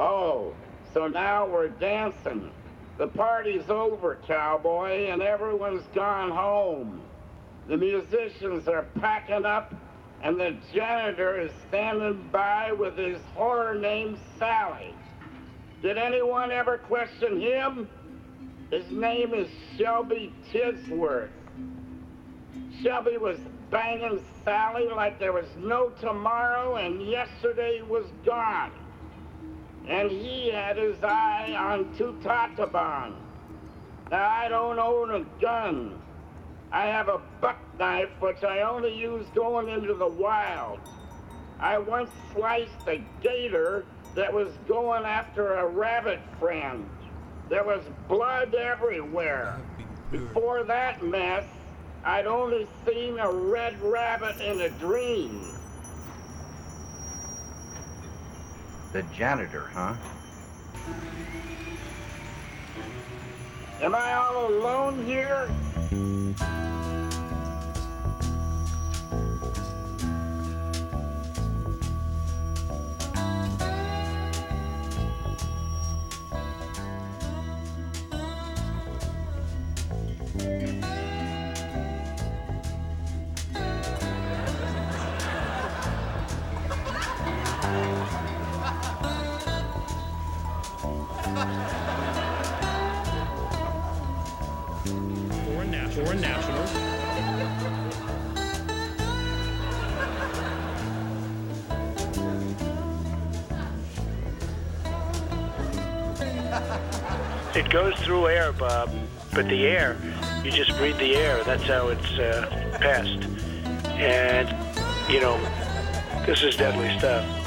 Oh, so now we're dancing. The party's over, cowboy, and everyone's gone home. The musicians are packing up, and the janitor is standing by with his whore named Sally. Did anyone ever question him? His name is Shelby Tisworth. Shelby was banging Sally like there was no tomorrow, and yesterday was gone. And he had his eye on Tutatabon. Now, I don't own a gun. I have a buck knife, which I only use going into the wild. I once sliced a gator that was going after a rabbit friend. There was blood everywhere. Before that mess, I'd only seen a red rabbit in a dream. The janitor, huh? Am I all alone here? Foreign nationals. It goes through air, Bob, but the air, you just breathe the air. That's how it's uh, passed. And, you know, this is deadly stuff.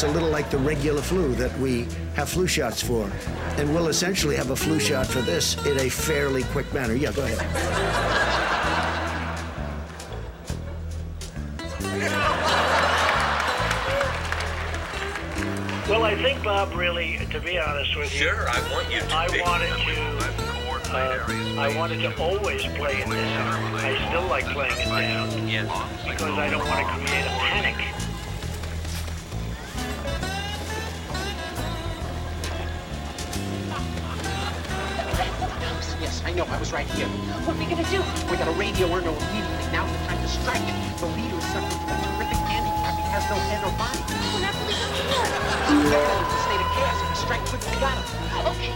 It's a little like the regular flu that we have flu shots for. And we'll essentially have a flu shot for this in a fairly quick manner. Yeah, go ahead. Well, I think, Bob, really, to be honest with you, Sure, I want you to I wanted to. Uh, I wanted to always play it down. I still like playing it down because I don't want to create a panic. I know. I was right here. What are we gonna do? We gotta radio Erno immediately. Now's the time to strike. The leader is suffering from a terrific handicap. He has no head or body. Well, that's what we got to do. He's in a state of chaos. If we strike quick, we got him. Okay,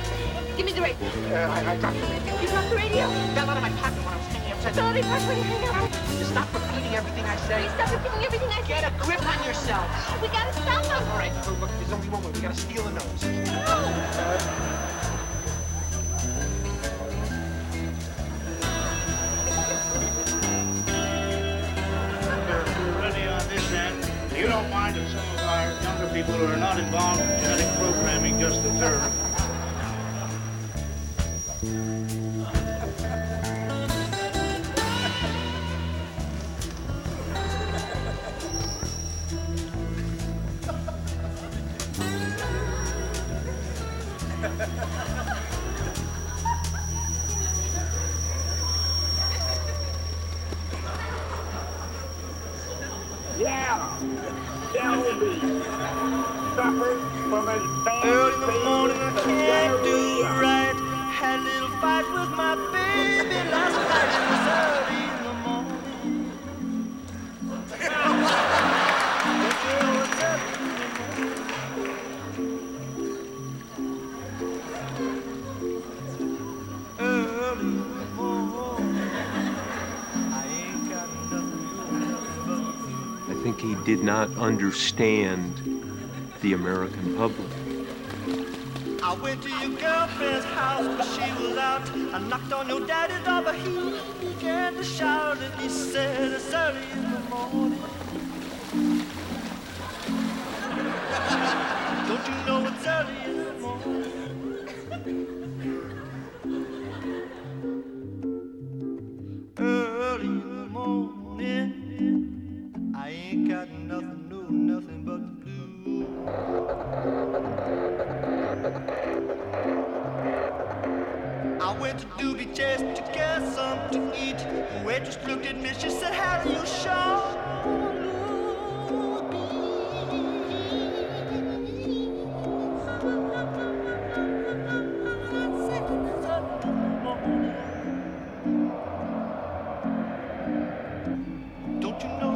give me the radio. Uh, I, I dropped the radio. You dropped the radio? Fell out of my pocket when I was hanging upside Sorry, down. Park, when you hang out. Just stop repeating everything I say. Stop repeating everything I say. Get a grip on yourself. We gotta stop him. All right, look, there's only one way. We gotta steal the nose. Ready don't mind if some of our younger people who are not involved in genetic programming just observe. Not understand the American public. I went to your girlfriend's house, but she was out. I knocked on your daddy's door, but he began to shout, and he said it's early in the morning. Don't you know it's early in the morning? you know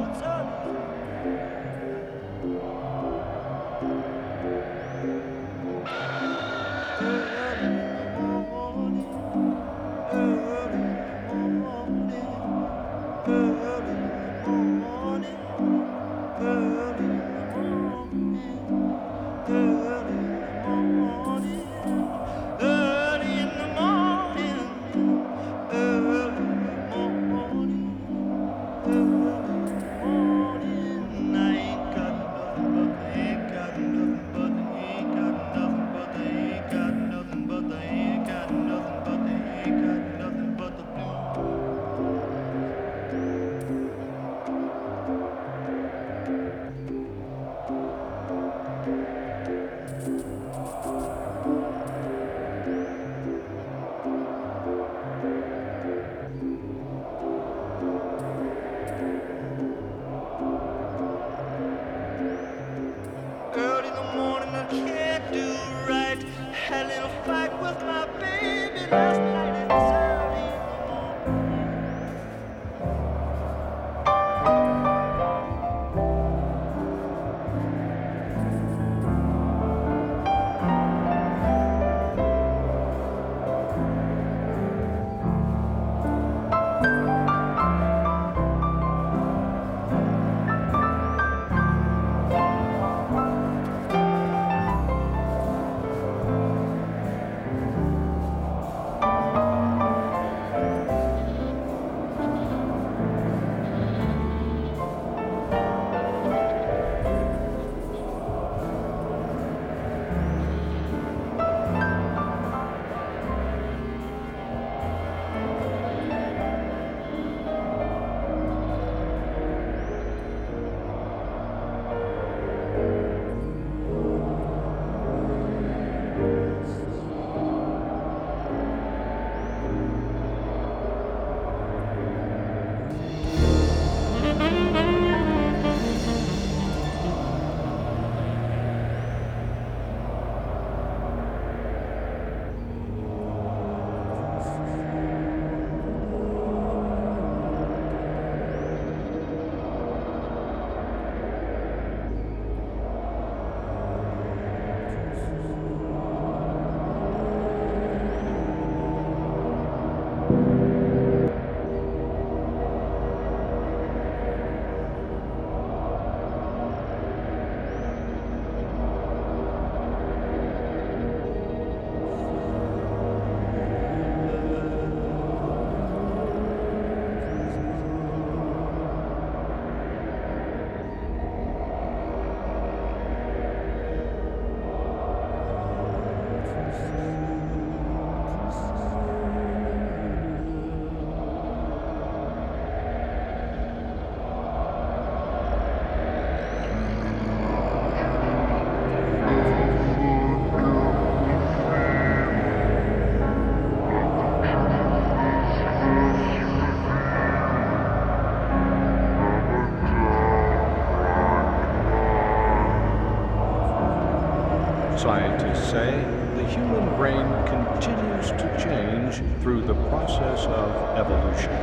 brain continues to change through the process of evolution.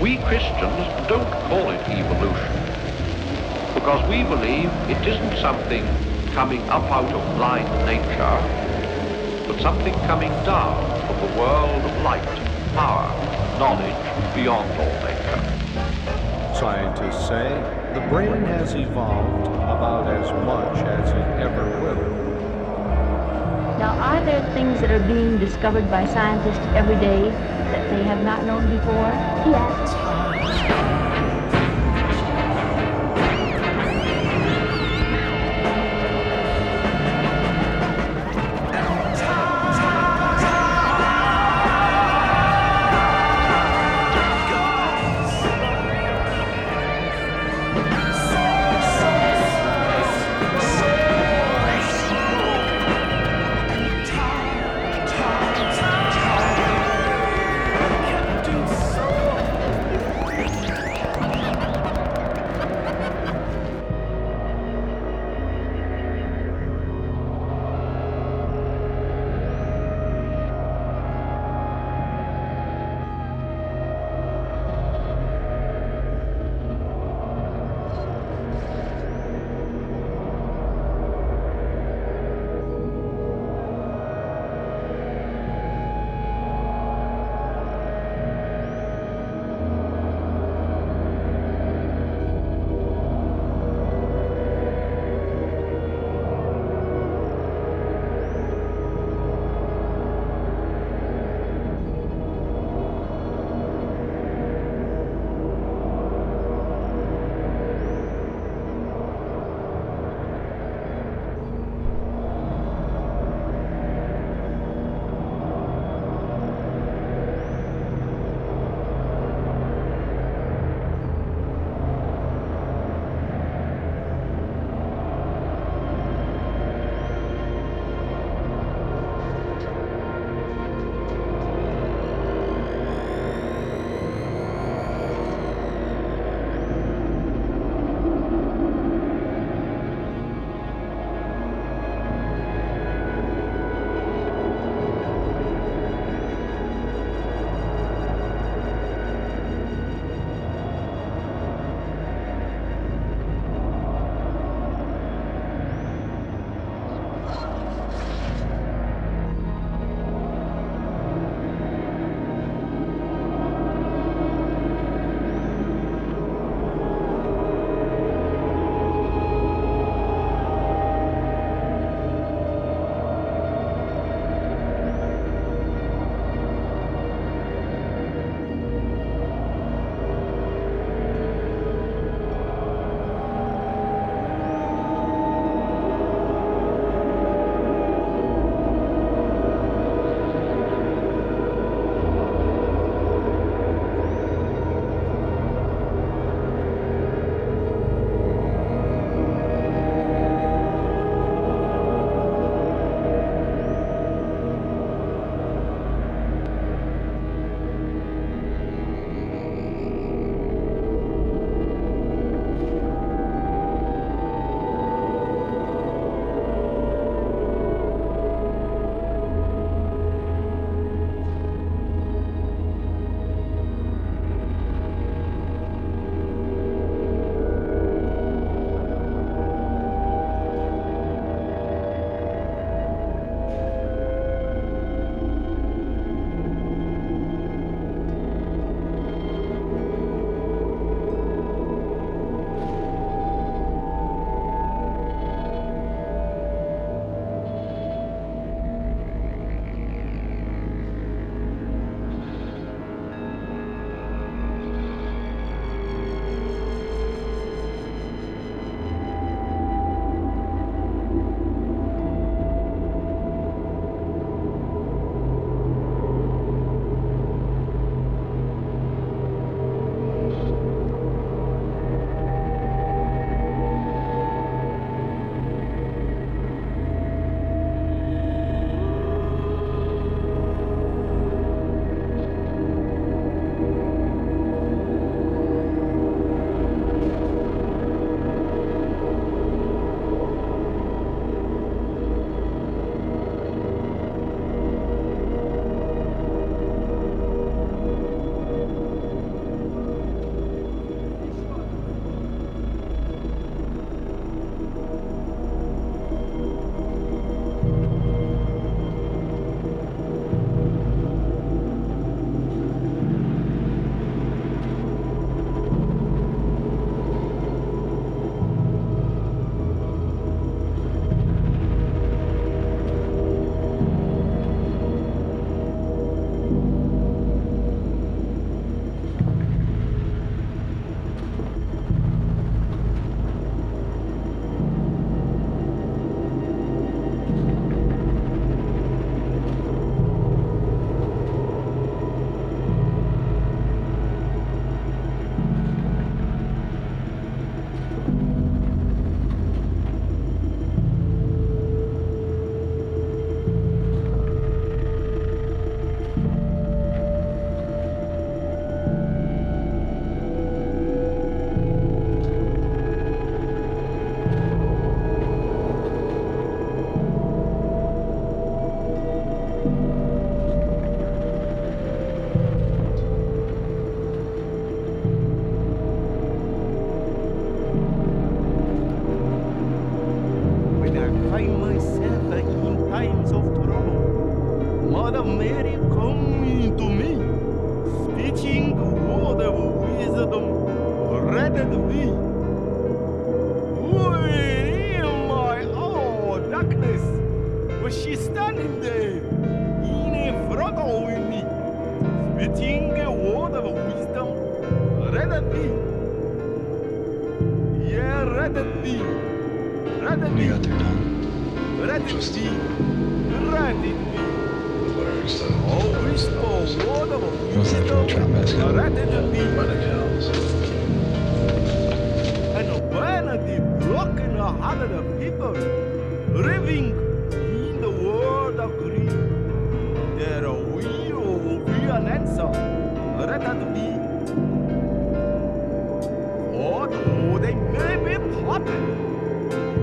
We Christians don't call it evolution because we believe it isn't something coming up out of blind nature, but something coming down from the world of light, power, knowledge beyond all nature. Scientists say the brain has evolved about as much as it ever will. Now, are there things that are being discovered by scientists every day that they have not known before? Yes.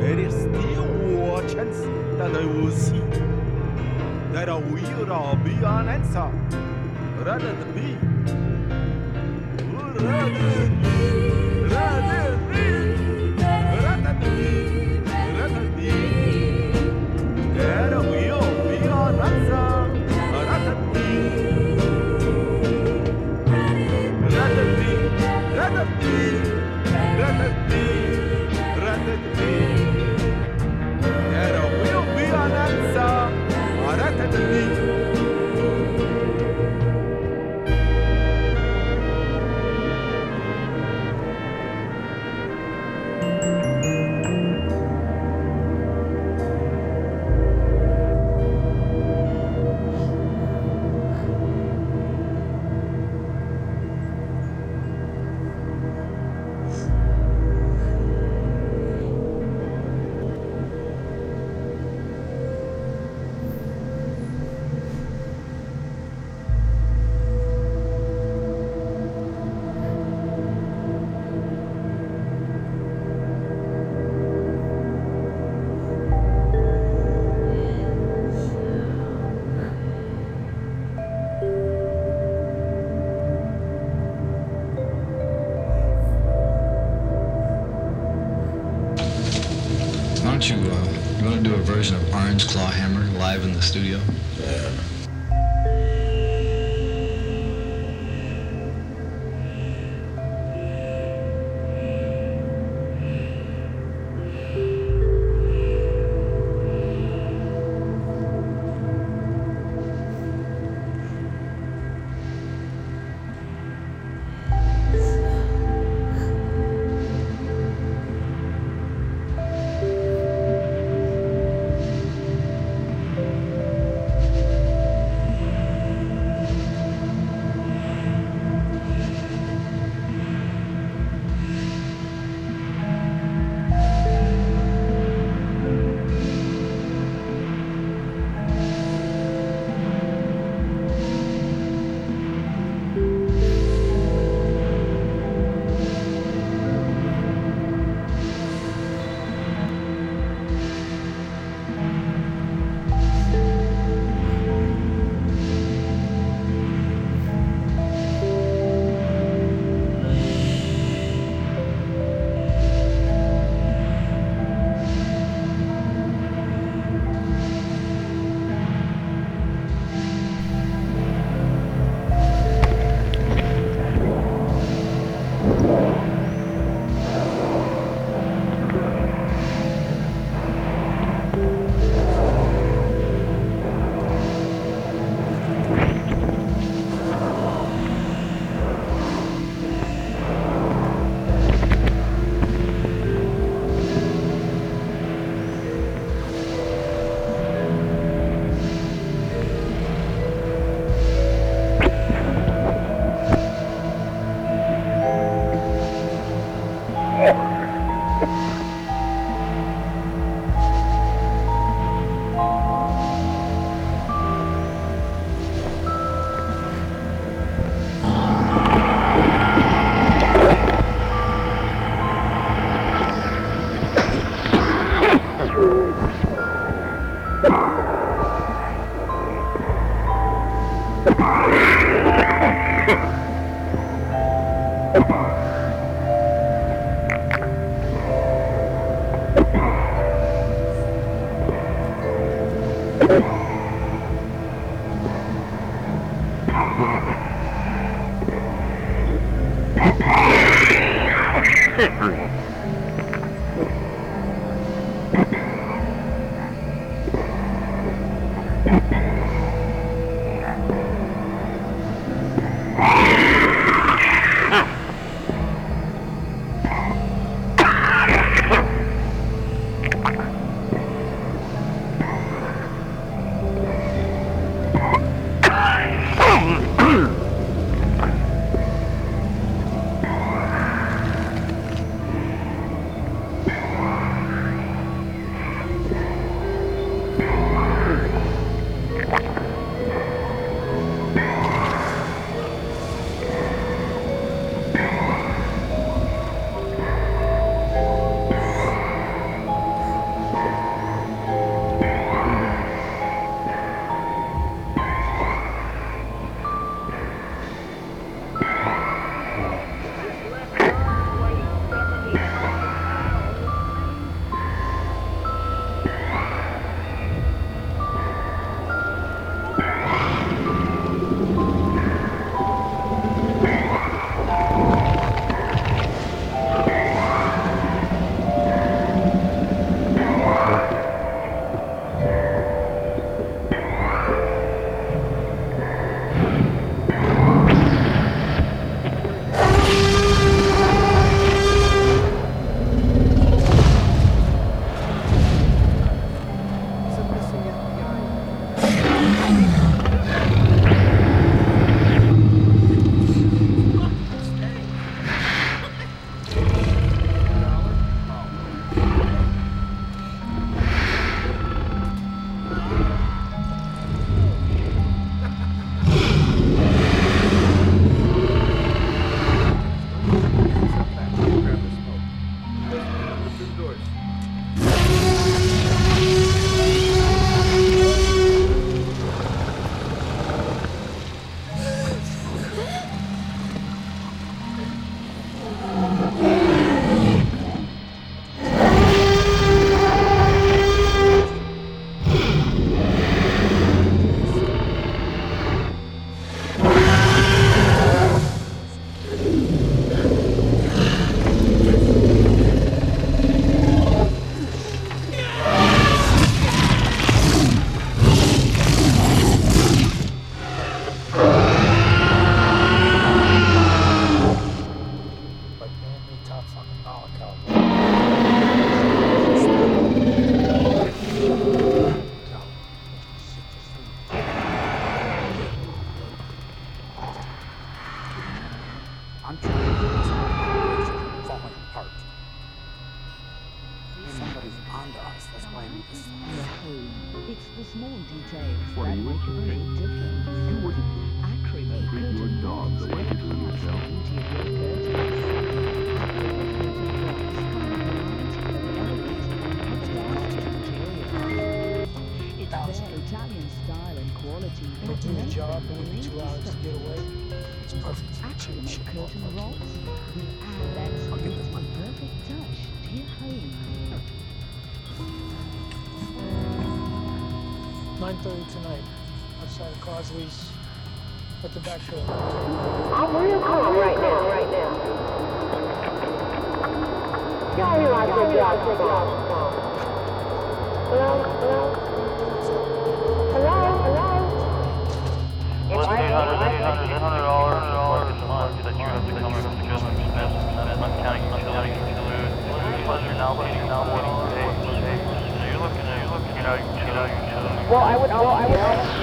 There is still a chance that I will see. that I will uh, be an answer. Rather be. Rather. Oh! Small What are that you make a difference. You wouldn't Acrimate treat your curtain dog the way you do yourself. beauty of your curtains. Acrimate curtain blocks find variety that elevates much larger interior. It's their Italian style and quality You that do the job them in two hours to get away. It's perfect. Acrimate curtain rods 9:30 tonight, outside of Crosley's, at the back door. I'm real calm right now, right now. Y'all realize what y'all Hello? Hello? Hello? Hello? Well, it's eight hundred, eight hundred, eight hundred dollars a month that you have to cover for just expenses, that's not counting utilities, plus you're now paying now what you pay. So you're looking at, you're looking at utilities. Well, I would, well, I would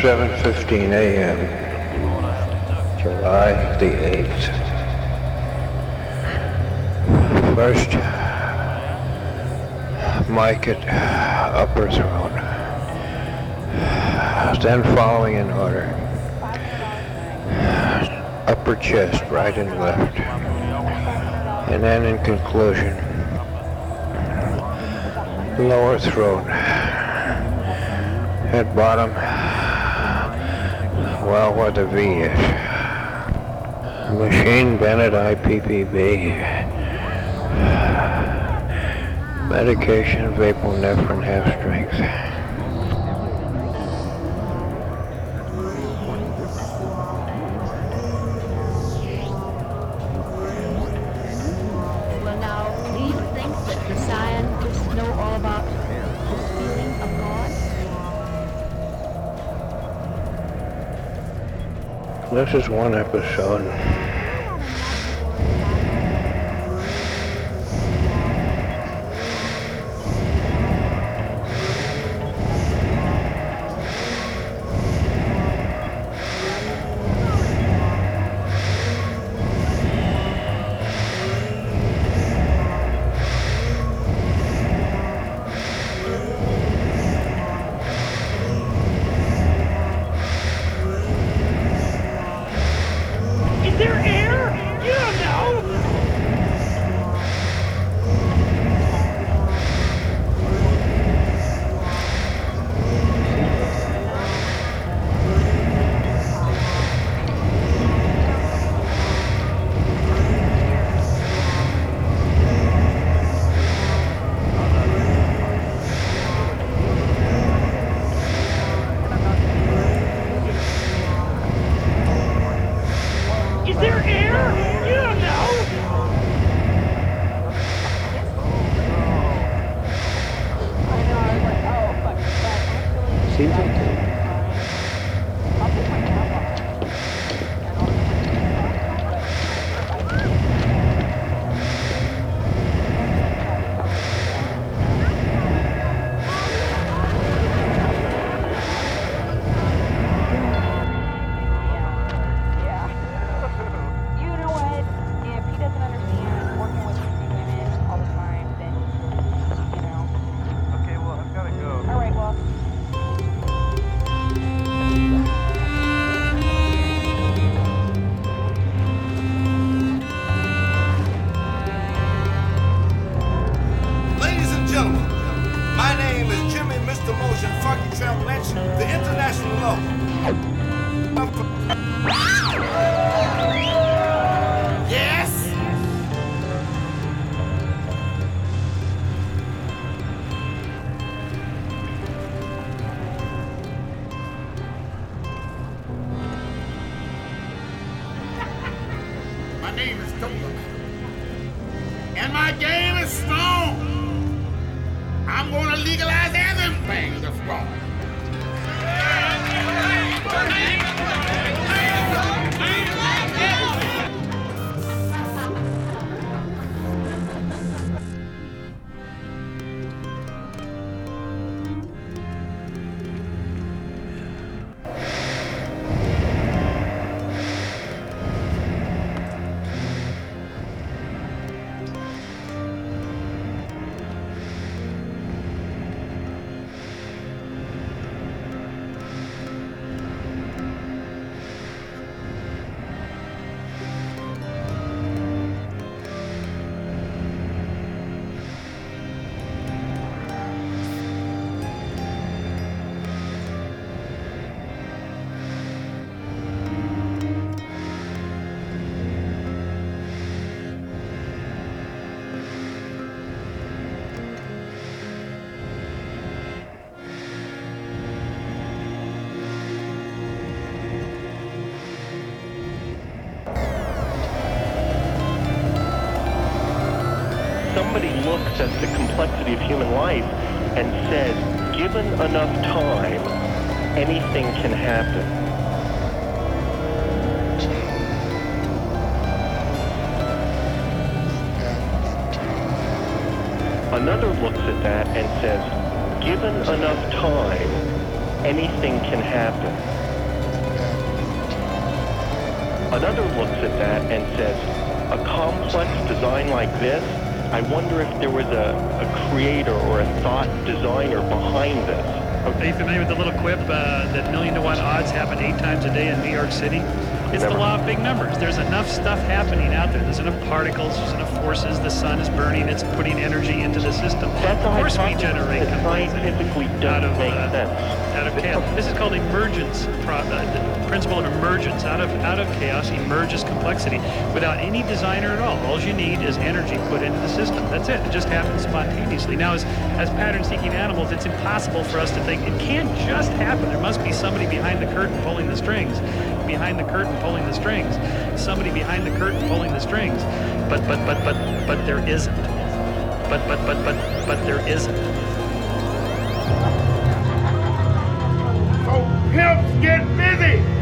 7.15 a.m., July the 8th. First mic at Upper Throne, then following in order. Upper chest, right and left. And then in conclusion, lower throat, head bottom, well, what the V is. Machine Bennett IPPB. Medication, Vaponefrin, half strength. This is one episode. Given enough time, anything can happen. Another looks at that and says, given enough time, anything can happen. Another looks at that and says, a complex design like this I wonder if there was a, a creator or a thought designer behind this. Are you familiar with the little quip uh, that million to one odds happen eight times a day in New York City? It's the law of big numbers. There's enough stuff happening out there. There's enough particles, there's enough forces. The sun is burning, it's putting energy into the system. That's of a course we hypothesis generate that complexity scientifically out doesn't of, make uh, sense. out of chaos. This is called emergence, pro- uh, the principle of emergence. Out of out of chaos emerges complexity without any designer at all. All you need is energy put into the system. That's it. It just happens spontaneously. Now, as as pattern-seeking animals, it's impossible for us to think it can't just happen. There must be somebody behind the curtain pulling the strings. Behind the curtain pulling the strings. Somebody behind the curtain pulling the strings. But but but but but there isn't. But but but but but there isn't. So pimps get busy.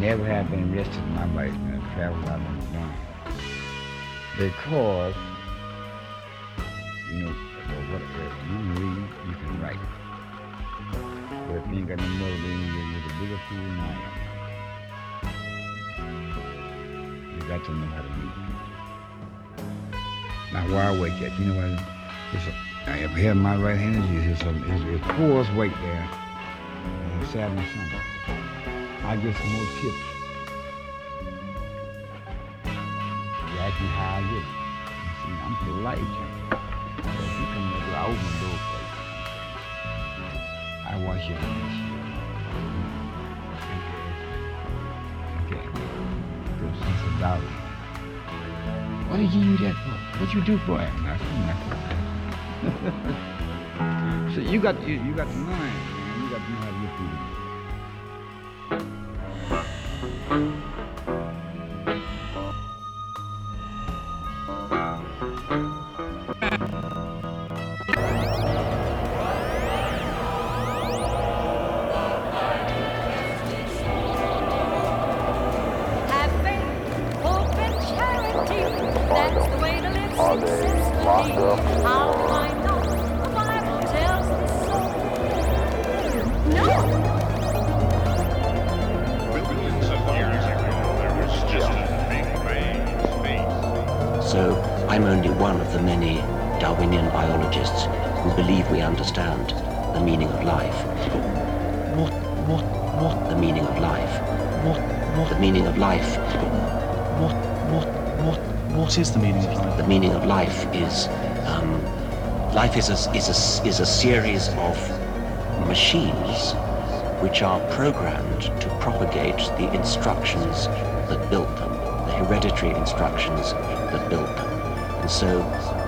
Never have been arrested in my life, man. I traveled out on the line. Because, you know, what, uh, you read, you can write. But if you ain't got no mother, you're, the bigger fool than I am. You got to know how to read. Now, I wake up? you know what? It's a, I here my right hand is it's a it's, it's poor's weight there. And Saturday and Sunday. I get some more tips. You ask me how I get it. You see, I'm polite, Jim. So if you come up, I open the door for you. I wash your hands. Okay. Good sense of dollar. What did you do that for? What you do for him? Nothing, nothing. so you got you, you got the mind, man. You got to know how to get through of life. What, what, what? What is the meaning of life? The meaning of life is, um, life is a, is a, is a series of machines which are programmed to propagate the instructions that built them, the hereditary instructions that built them. And so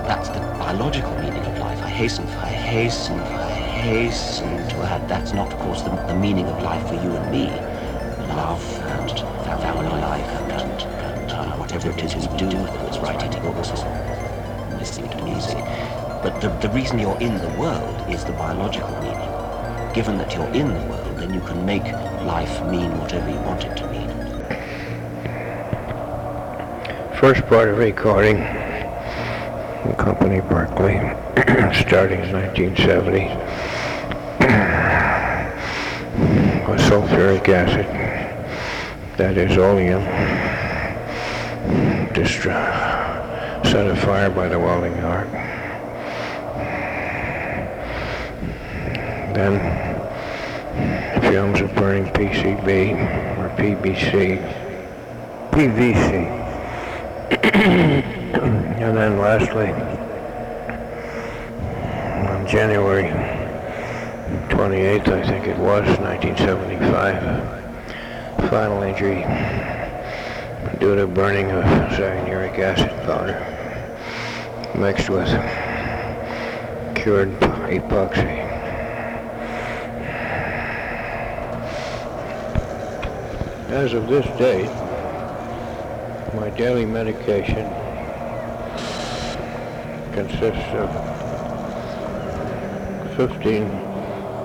that's the biological meaning of life. I hasten, I hasten, I hasten to add that's not, of course, the, the meaning of life for you and me. Love it is we do, whether it's writing books or listening to music. But the, the reason you're in the world is the biological meaning. Given that you're in the world, then you can make life mean whatever you want it to mean. First part of recording, the company Berkeley, starting in 1970, with sulfuric acid, that is oleum, destro- set afire by the welding arc. Then fumes of burning PCB or PBC, PVC. and then lastly, on January 28th, I think it was, 1975, final injury due to burning of cyanuric acid powder mixed with cured epoxy. As of this date, my daily medication consists of 15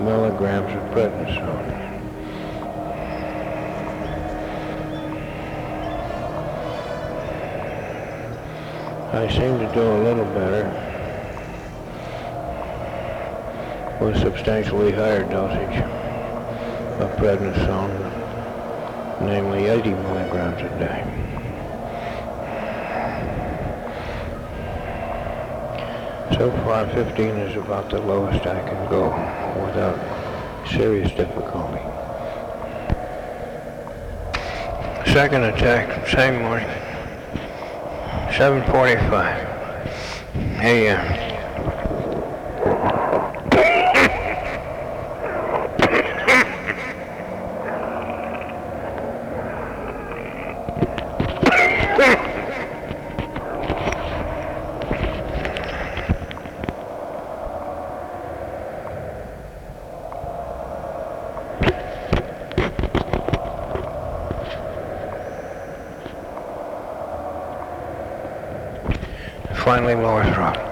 milligrams of prednisone. I seem to do a little better with substantially higher dosage of prednisone, namely 80 milligrams a day. So far, 15 is about the lowest I can go without serious difficulty. Second attack, same morning, 7.45 a.m. Finally, lower throttle.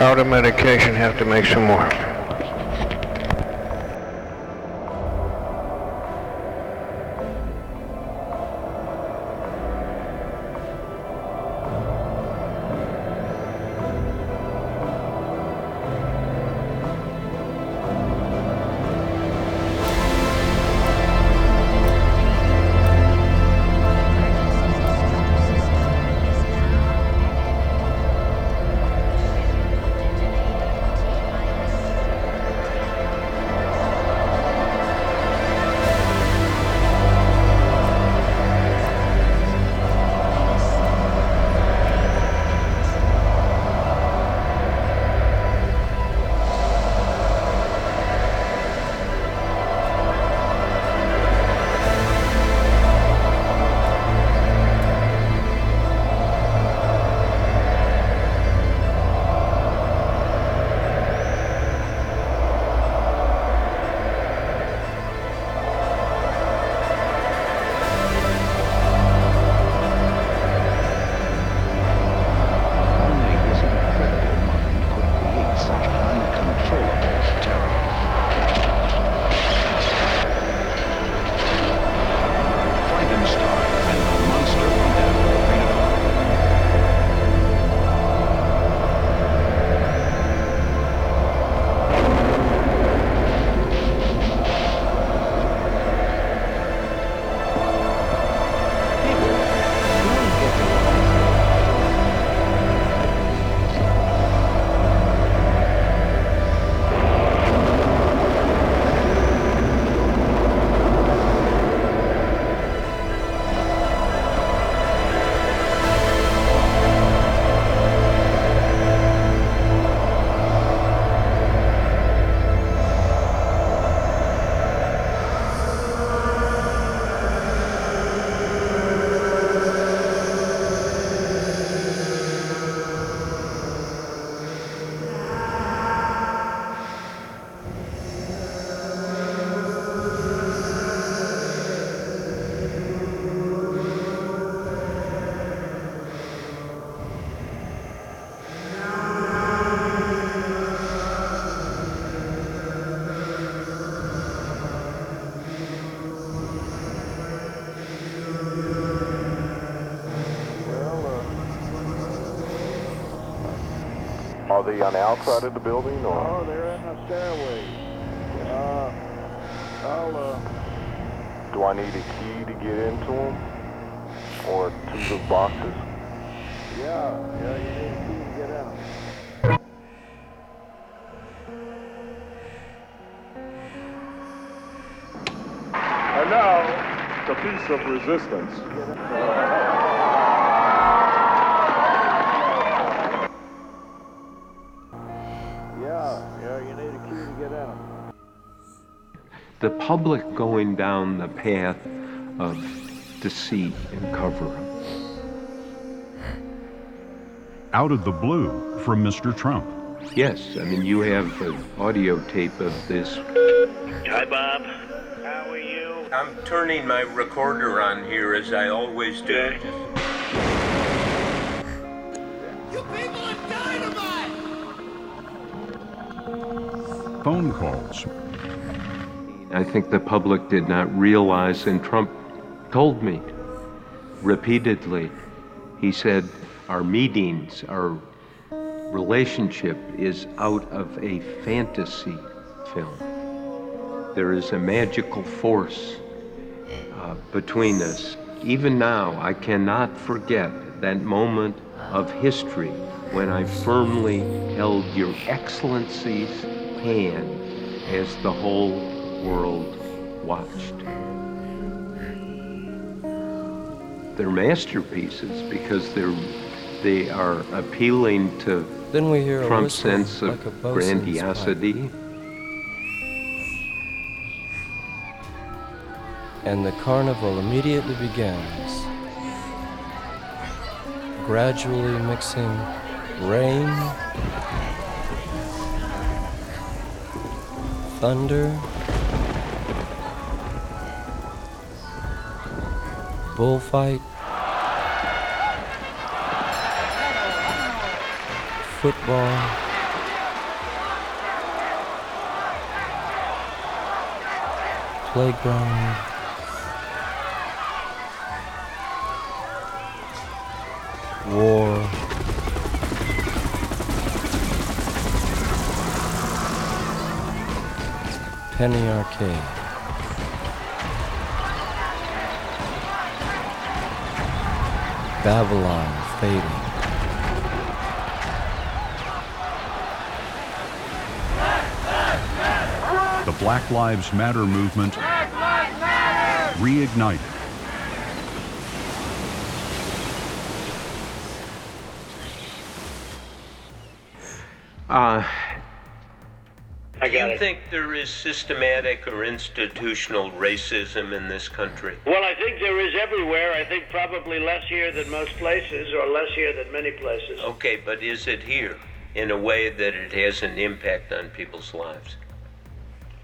Out of medication, have to make some more. They on the outside of the building or? Oh, they're in the stairway. Uh, I'll, uh, Do I need a key to get into them? Or to the boxes? yeah, yeah, you need a key to get in. And now, the piece of resistance. The public going down the path of deceit and cover up. Out of the blue from Mr. Trump. Yes, I mean, you have an audio tape of this. Hi, Bob. How are you? I'm turning my recorder on here as I always do. You people are dynamite! Phone calls. I think the public did not realize, and Trump told me repeatedly, he said, our meetings, our relationship is out of a fantasy film. There is a magical force uh, between us. Even now, I cannot forget that moment of history when I firmly held Your Excellency's hand as the whole world watched. They're masterpieces because they're they are appealing to Then we hear Trump's sense of like grandiosity. and the carnival immediately begins, gradually mixing rain, thunder, bullfight, football. Playground. War. Penny Arcade. Babylon fading. The Black Lives Matter movement reignited. Uh, think there is systematic or institutional racism in this country? Well, I think there is everywhere. I think probably less here than most places, or less here than many places. Okay, but is it here in a way that it has an impact on people's lives?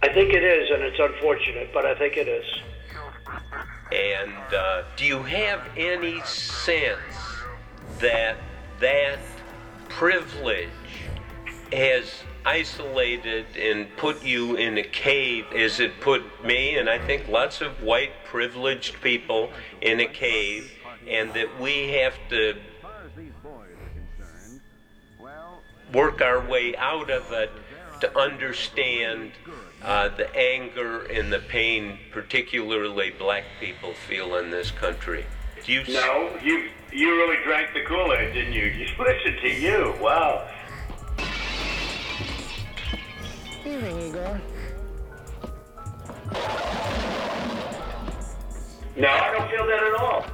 I think it is, and it's unfortunate, but I think it is. And uh, do you have any sense that that privilege has isolated and put you in a cave as it put me and I think lots of white privileged people in a cave, and that we have to work our way out of it to understand uh, the anger and the pain, particularly black people feel in this country. You No, you you really drank the Kool-Aid, didn't you? You listen to you. Wow. leaving, Igor. No, I don't feel that at all.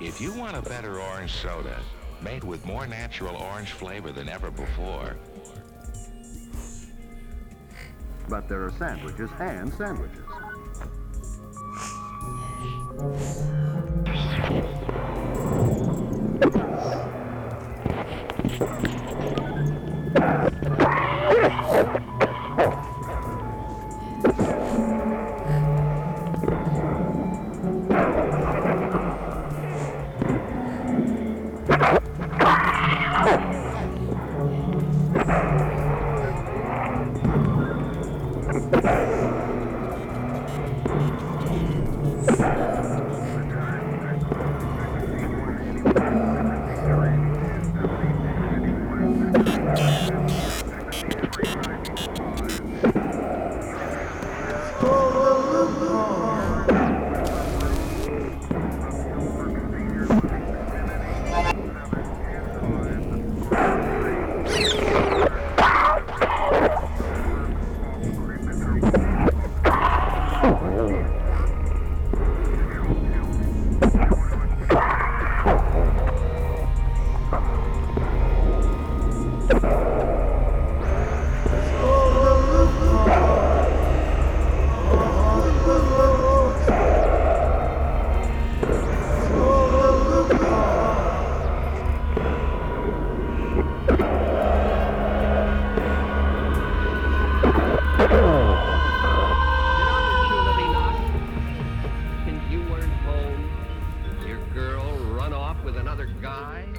If you want a better orange soda, made with more natural orange flavor than ever before. But there are sandwiches and sandwiches. Another guy?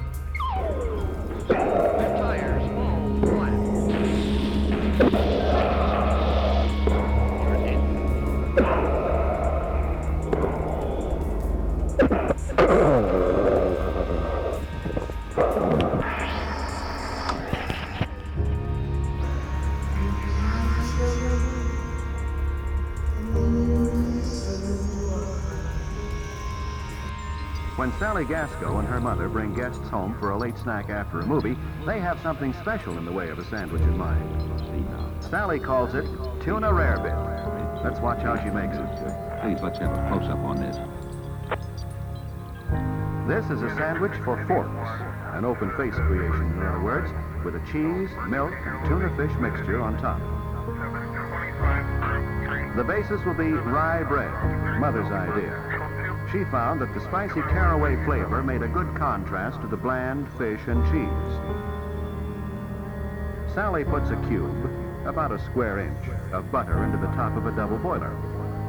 Sally Gasco and her mother bring guests home for a late snack after a movie, they have something special in the way of a sandwich in mind. Sally calls it tuna rarebit. Let's watch how she makes it. Please, let's have a close-up on this. This is a sandwich for forks, an open face creation, in other words, with a cheese, milk, and tuna fish mixture on top. The basis will be rye bread, mother's idea. She found that the spicy caraway flavor made a good contrast to the bland fish and cheese. Sally puts a cube, about a square inch, of butter into the top of a double boiler.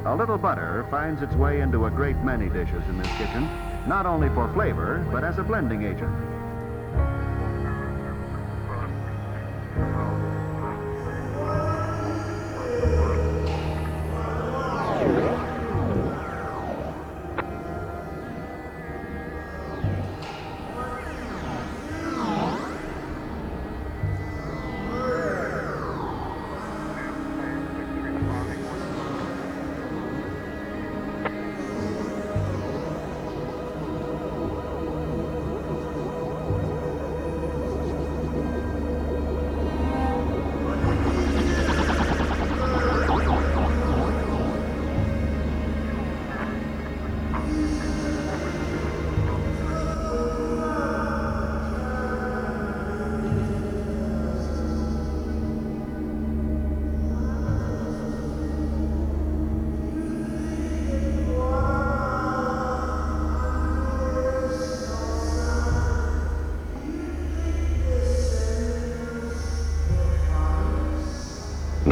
A little butter finds its way into a great many dishes in this kitchen, not only for flavor, but as a blending agent.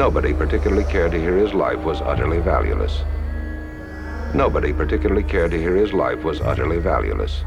Nobody particularly cared to hear his life was utterly valueless. Nobody particularly cared to hear his life was utterly valueless.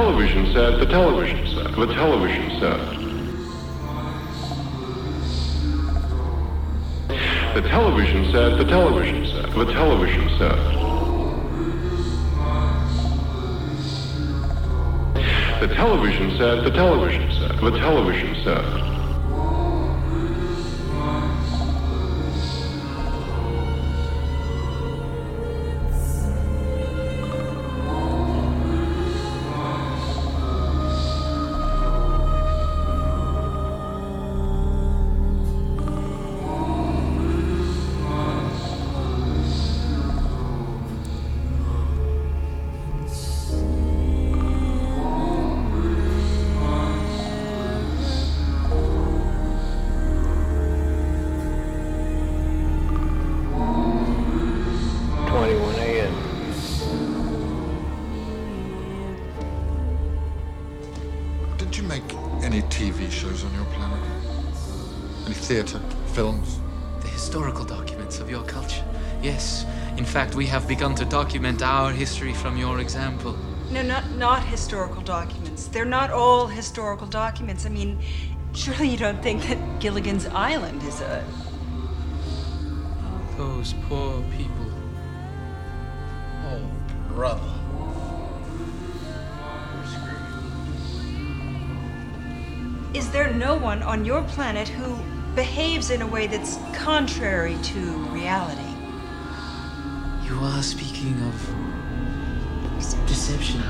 Television set, the television set, the television set. The television set, the television set, the television set. The television set, the television set, the television set. Begun to document our history from your example. No, not not historical documents. They're not all historical documents. I mean, surely you don't think that Gilligan's Island is a Those poor people. Oh, brother. Is there no one on your planet who behaves in a way that's contrary to reality? You are speaking of deception,